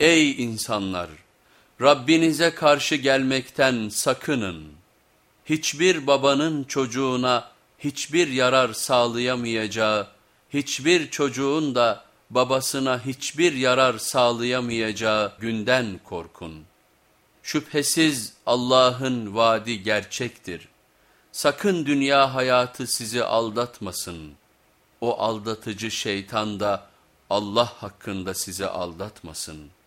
Ey insanlar! Rabbinize karşı gelmekten sakının. Hiçbir babanın çocuğuna hiçbir yarar sağlayamayacağı, hiçbir çocuğun da babasına hiçbir yarar sağlayamayacağı günden korkun. Şüphesiz Allah'ın vaadi gerçektir. Sakın dünya hayatı sizi aldatmasın. O aldatıcı şeytan da Allah hakkında sizi aldatmasın.''